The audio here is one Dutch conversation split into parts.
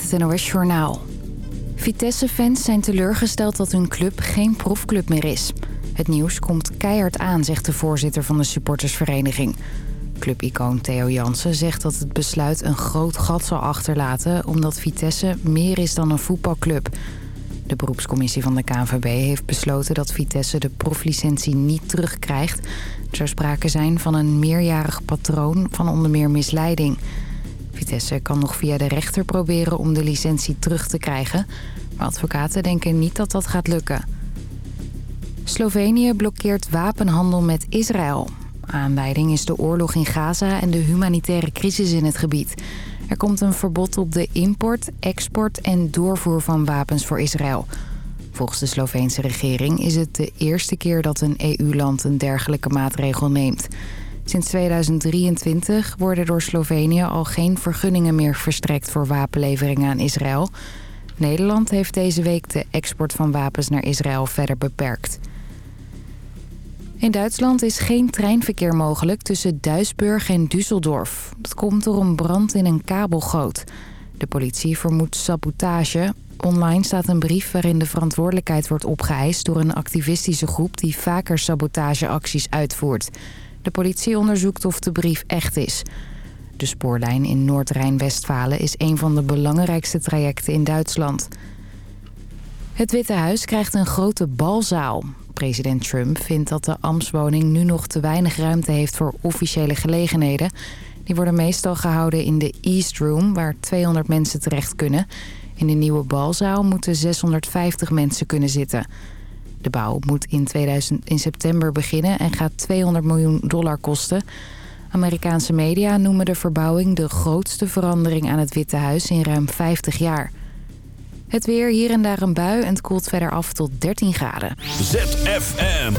met het NOS Journaal. Vitesse-fans zijn teleurgesteld dat hun club geen profclub meer is. Het nieuws komt keihard aan, zegt de voorzitter van de supportersvereniging. Clubicoon Theo Jansen zegt dat het besluit een groot gat zal achterlaten... omdat Vitesse meer is dan een voetbalclub. De beroepscommissie van de KNVB heeft besloten dat Vitesse de proflicentie niet terugkrijgt. Er zou sprake zijn van een meerjarig patroon van onder meer misleiding... Vitesse kan nog via de rechter proberen om de licentie terug te krijgen. Maar advocaten denken niet dat dat gaat lukken. Slovenië blokkeert wapenhandel met Israël. Aanleiding is de oorlog in Gaza en de humanitaire crisis in het gebied. Er komt een verbod op de import, export en doorvoer van wapens voor Israël. Volgens de Sloveense regering is het de eerste keer dat een EU-land een dergelijke maatregel neemt. Sinds 2023 worden door Slovenië al geen vergunningen meer verstrekt voor wapenleveringen aan Israël. Nederland heeft deze week de export van wapens naar Israël verder beperkt. In Duitsland is geen treinverkeer mogelijk tussen Duisburg en Düsseldorf. Dat komt door een brand in een kabelgoot. De politie vermoedt sabotage. Online staat een brief waarin de verantwoordelijkheid wordt opgeëist... door een activistische groep die vaker sabotageacties uitvoert. De politie onderzoekt of de brief echt is. De spoorlijn in Noord-Rijn-Westfalen is een van de belangrijkste trajecten in Duitsland. Het Witte Huis krijgt een grote balzaal. President Trump vindt dat de ambtswoning nu nog te weinig ruimte heeft voor officiële gelegenheden. Die worden meestal gehouden in de East Room, waar 200 mensen terecht kunnen. In de nieuwe balzaal moeten 650 mensen kunnen zitten. De bouw moet in, 2000, in september beginnen en gaat 200 miljoen dollar kosten. Amerikaanse media noemen de verbouwing de grootste verandering aan het Witte Huis in ruim 50 jaar. Het weer, hier en daar een bui en het koelt verder af tot 13 graden. ZFM.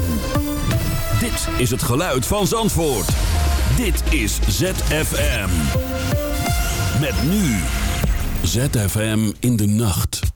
Dit is het geluid van Zandvoort. Dit is ZFM. Met nu. ZFM in de nacht.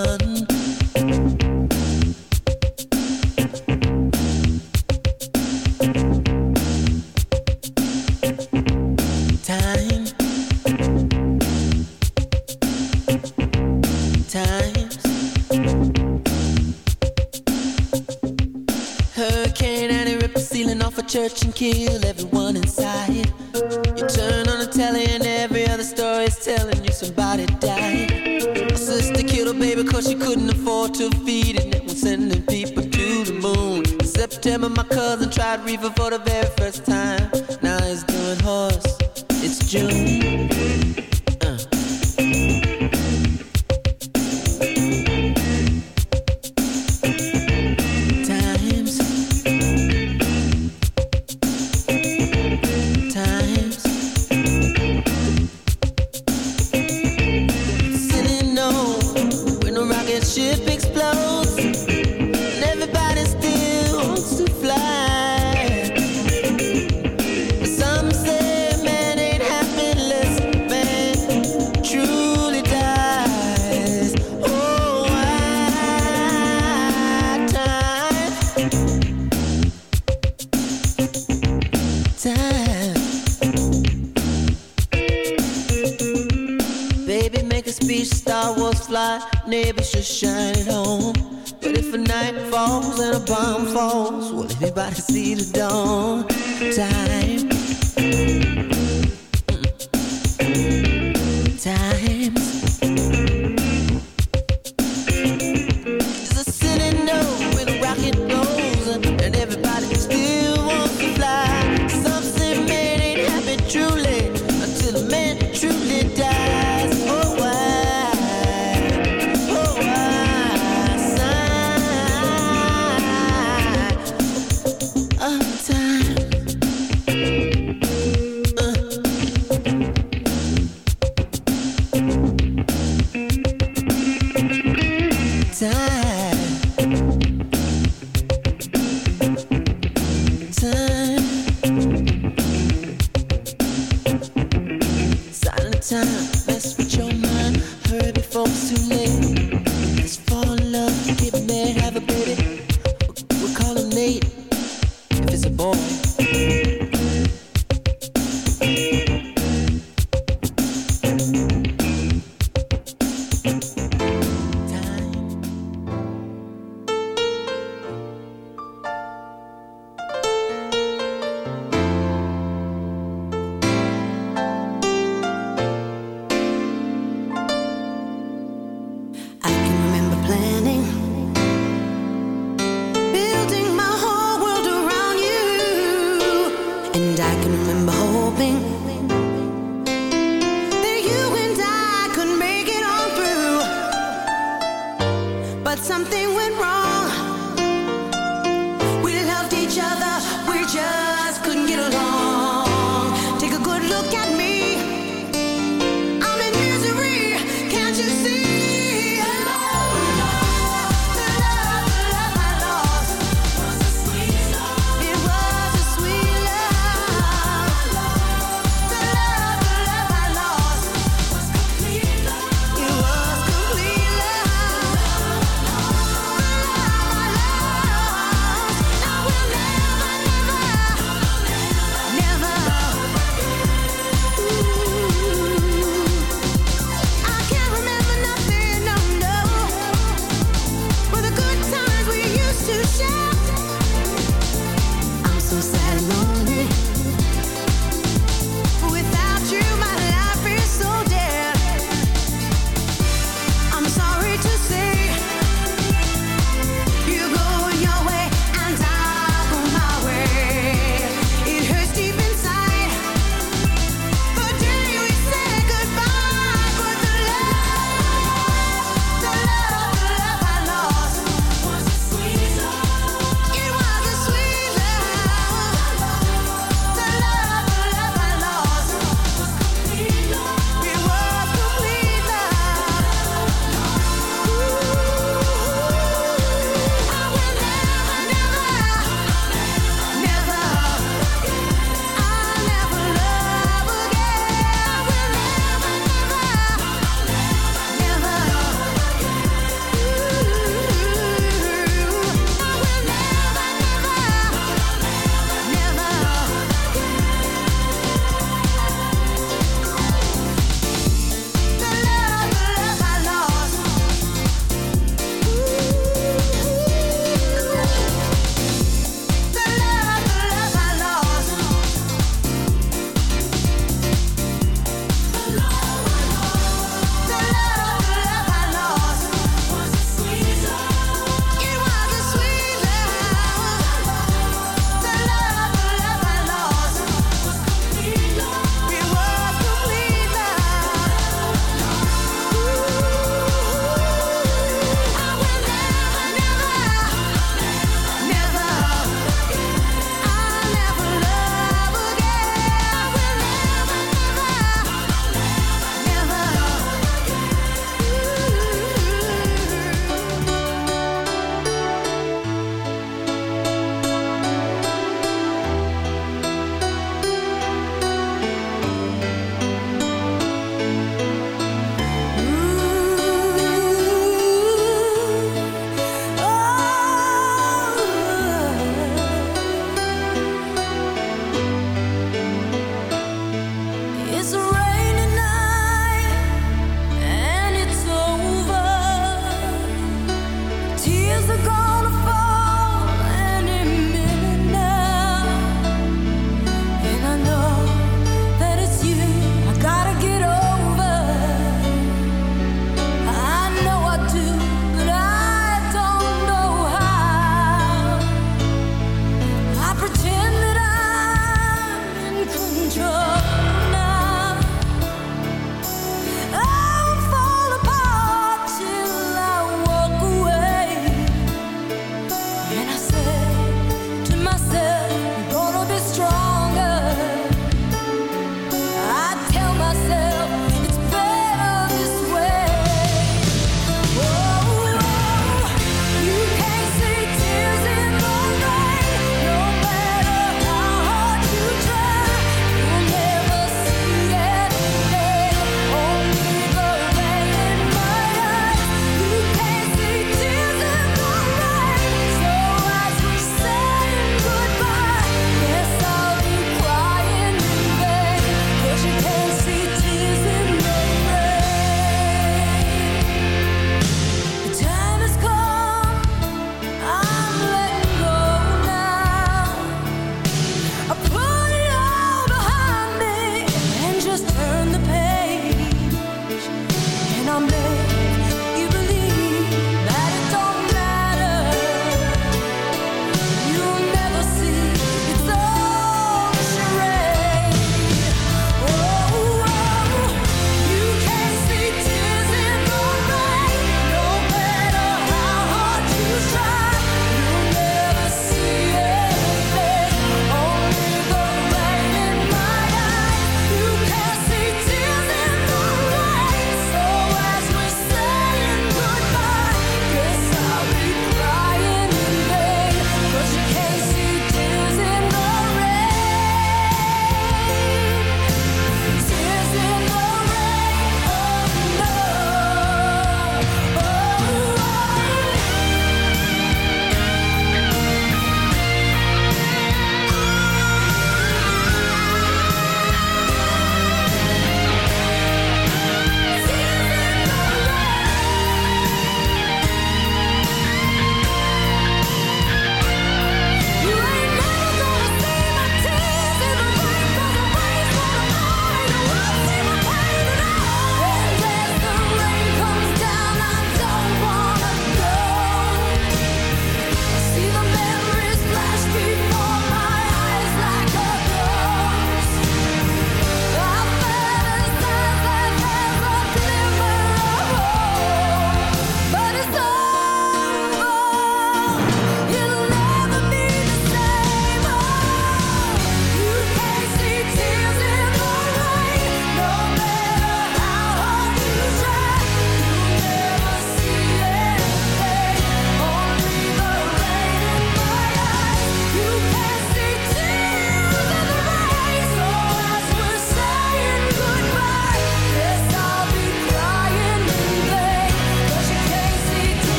you.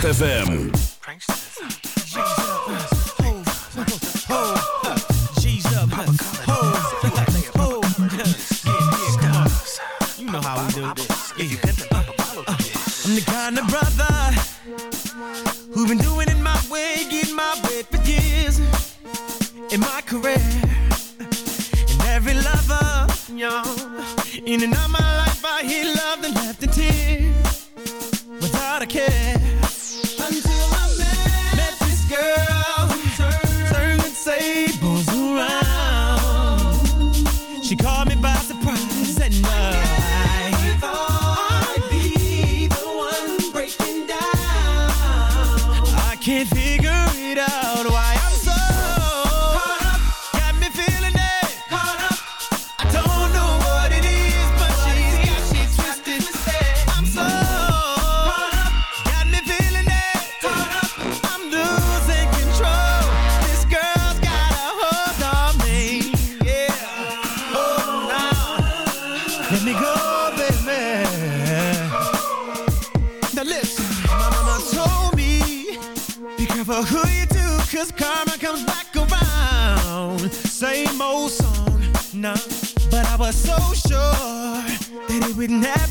ZFM. She called me by so sure that it would never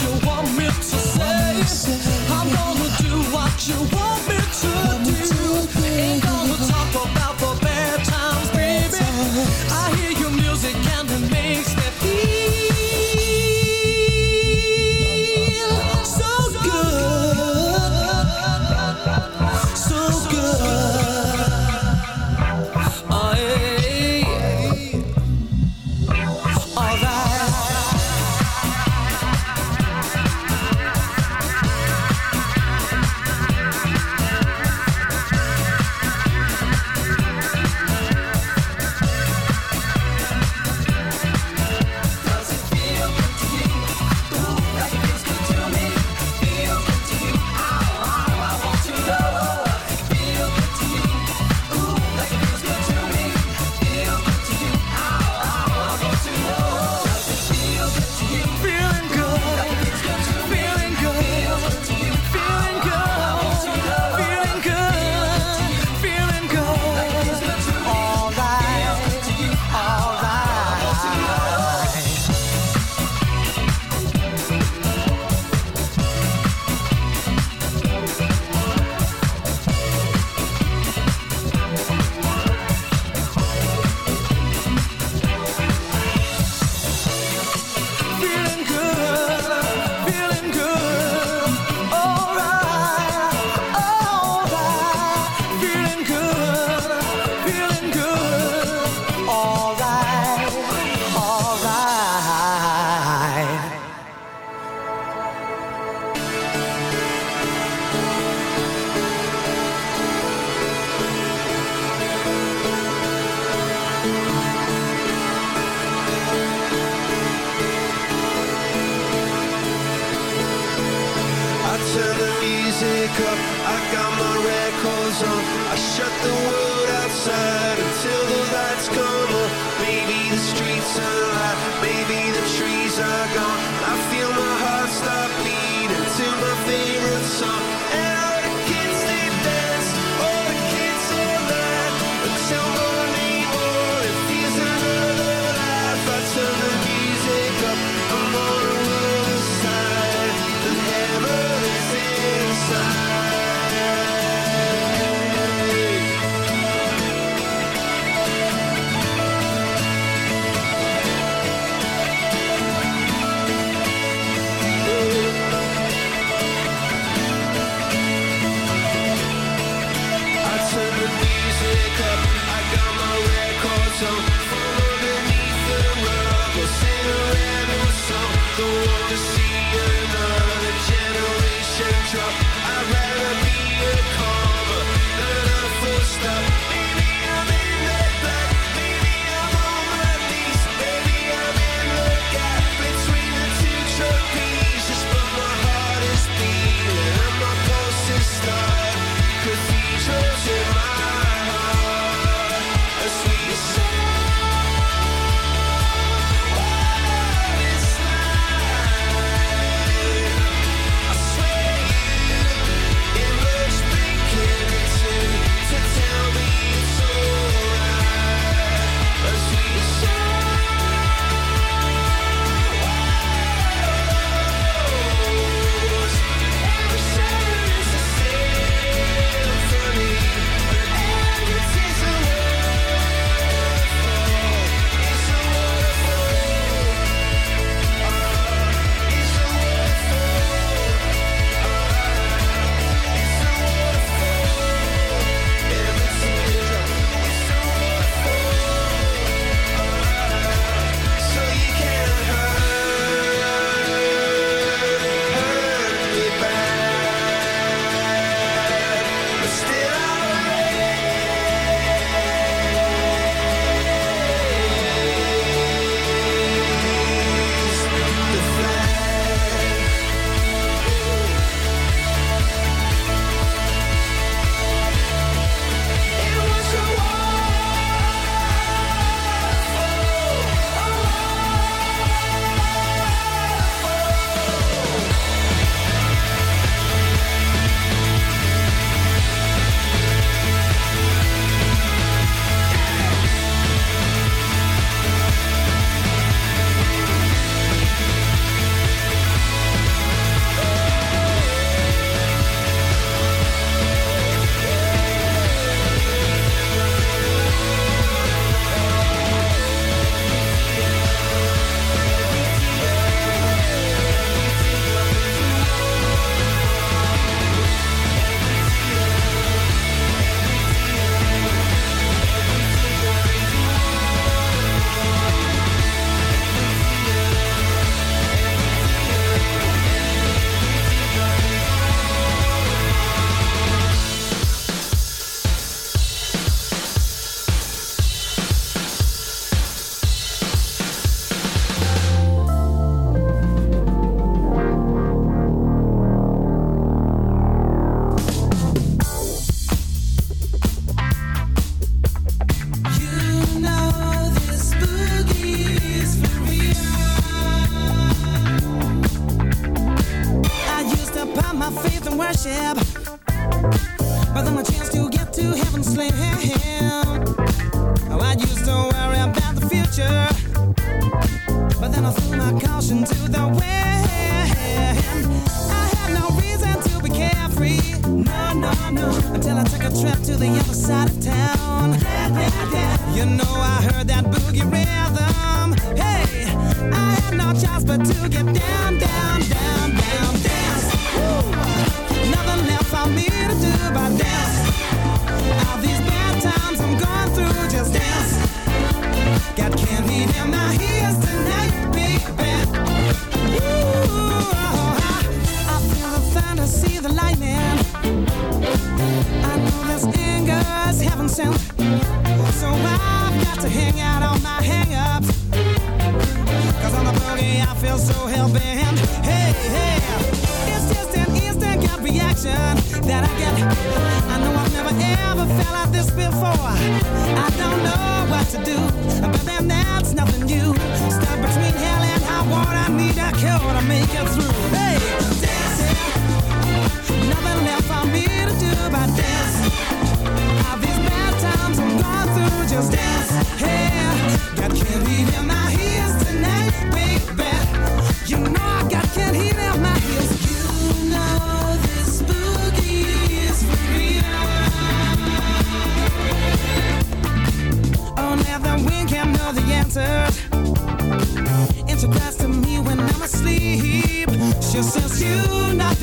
you want me to the world outside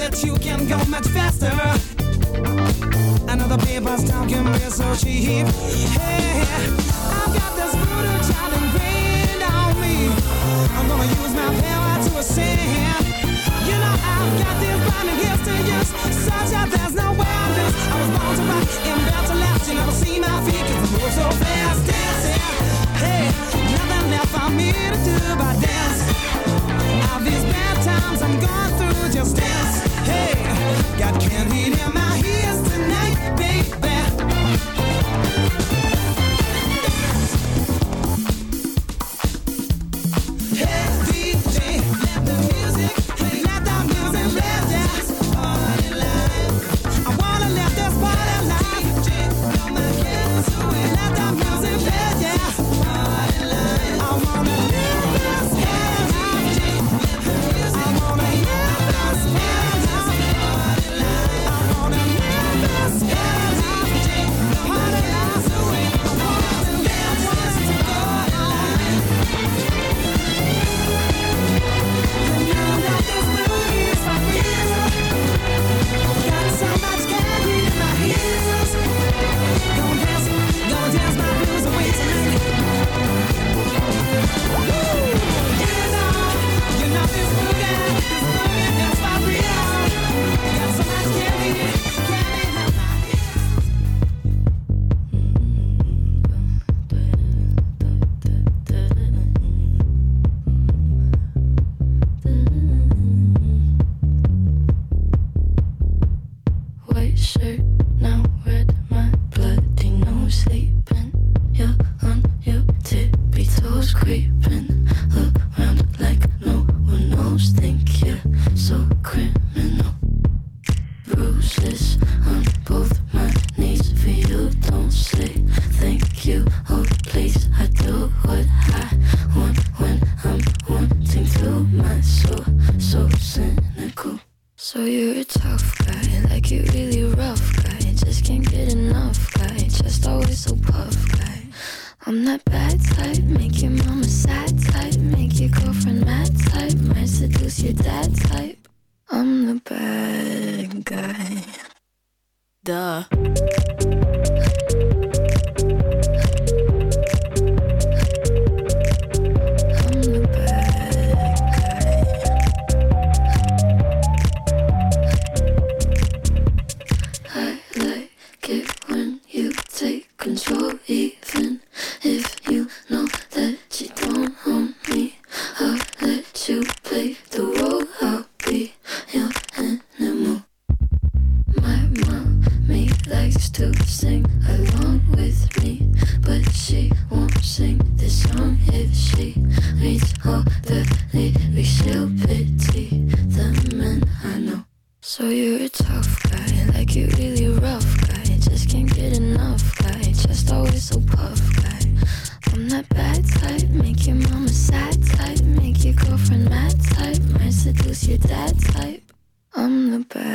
that you can go much faster. Another paper's talking real so cheap. Hey, I've got this brutal child ingrained on me. I'm gonna use my power to ascend. You know I've got these burning gifts to use, such that there's no way I lose. I was born to rock and built to last. You never see my feet 'cause I move so fast, dancing. Hey, nothing left for me to do but dance. I've these times I'm going through just this. Hey, got candy in my ears tonight, baby. but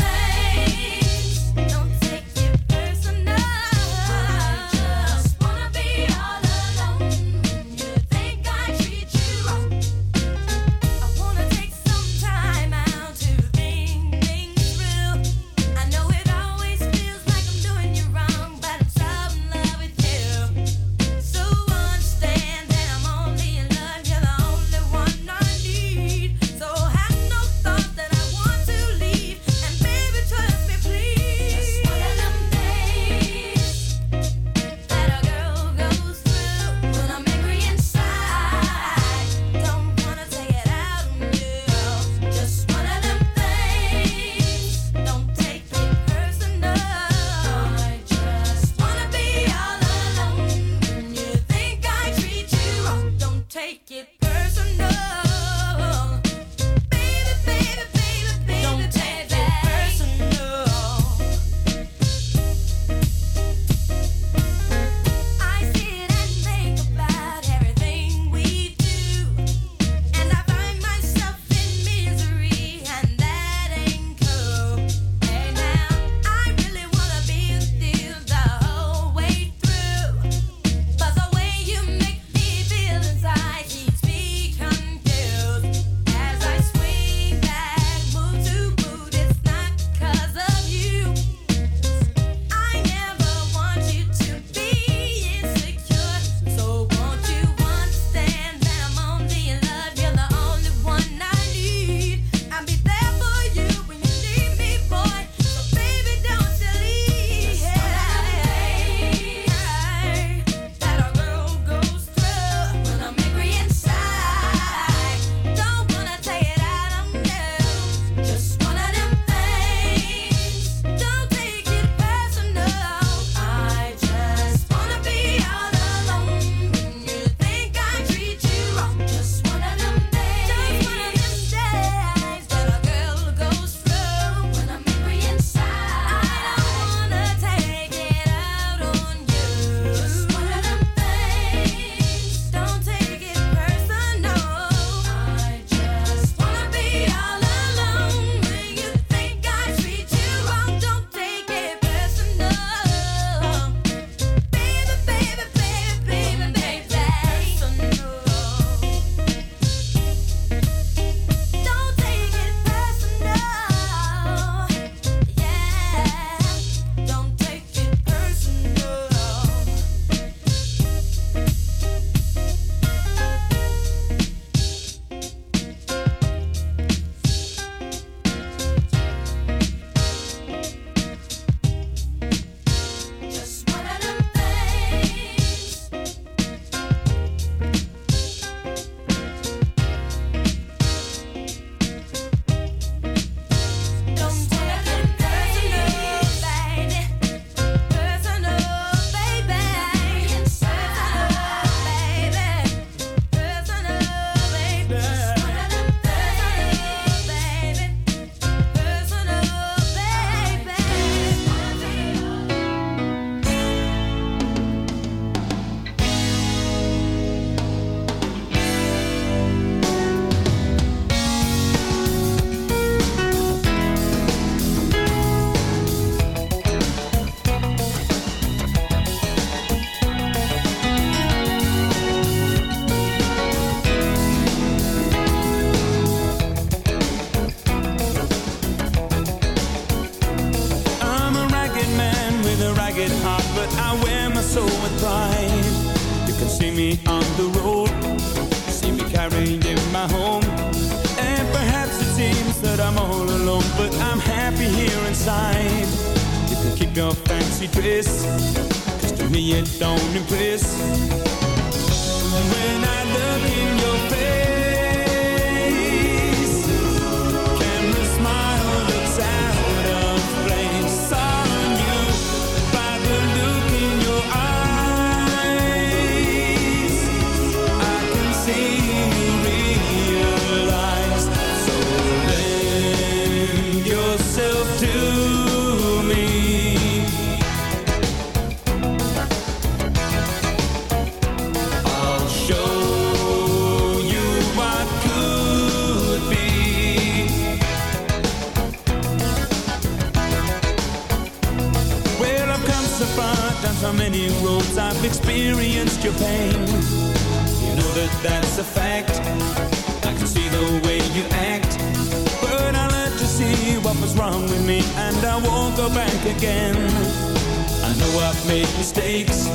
mistakes,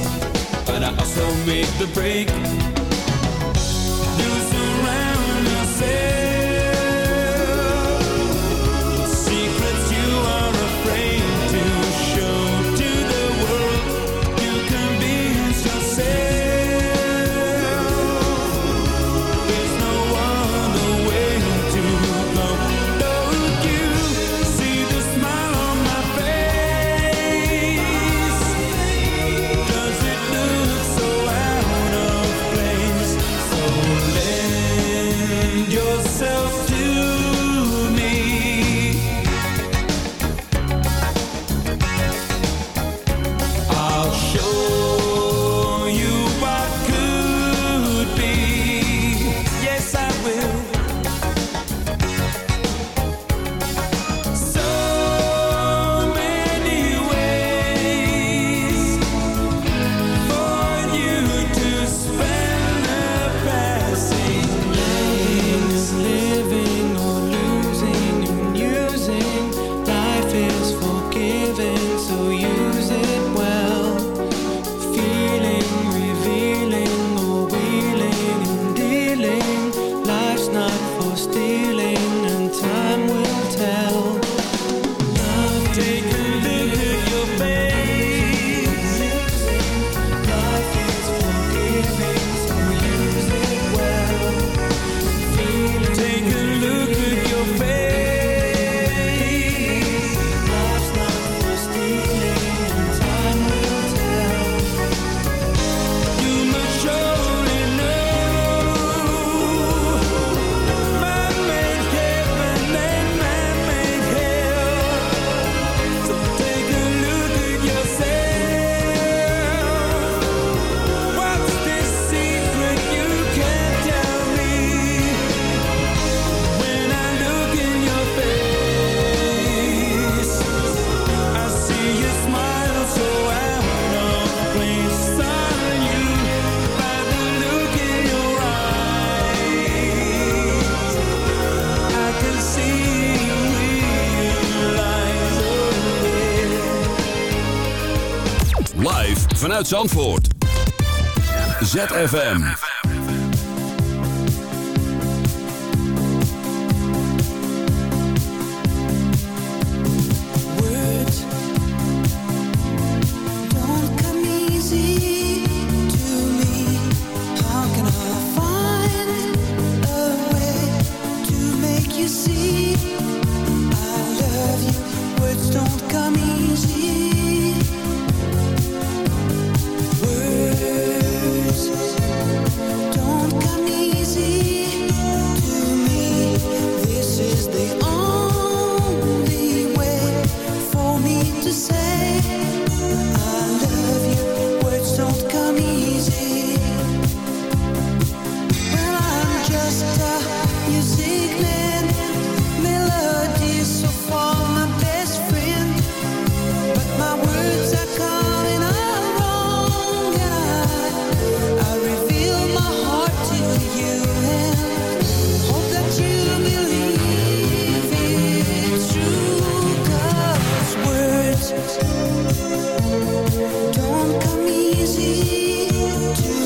but I also make the break. Lose uit Zandvoort. ZFM. easy to